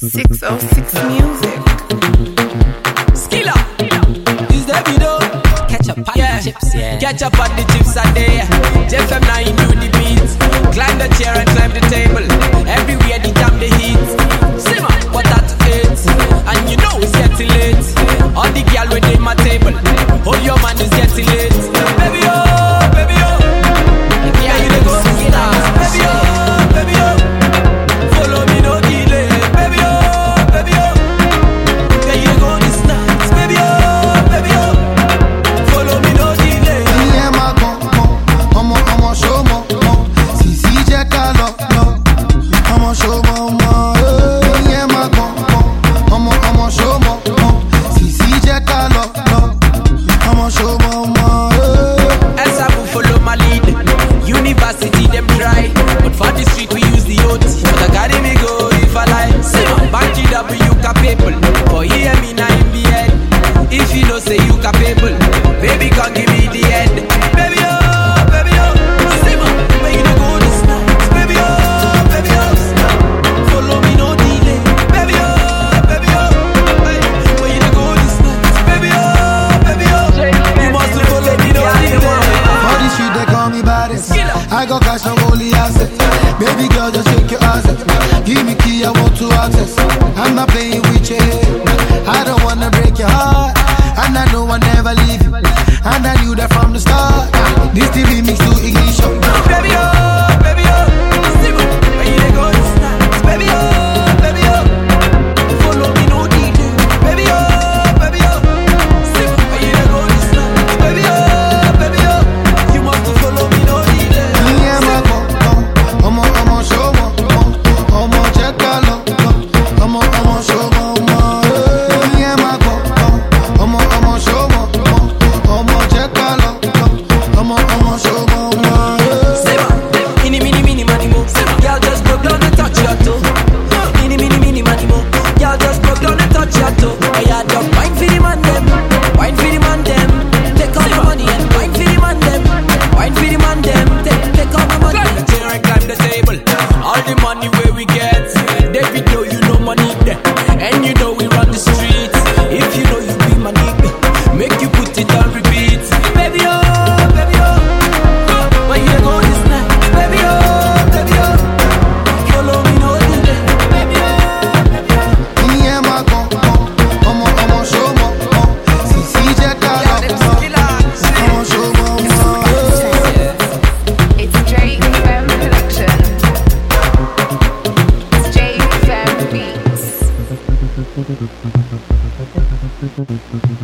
606 Music. Skiller. Is that video? Ketchup on yeah. the chips, yeah. up on the chips a day. JFM9 do the beats. Climb the chair and climb the table. no, no. I'ma show my Eh. As I will follow my lead, university them try, but for the street we use the oats. But I gotta me go if I like. Say oh, I'm back W capable, but hear me now in the head. If you know say you capable. I got cash, I'm assets. Baby girl, just shake your ass. Give me key, I want to access. I'm not playing with you. I don't wanna break your heart. And I know I never leave you. And I knew that from the start. This thing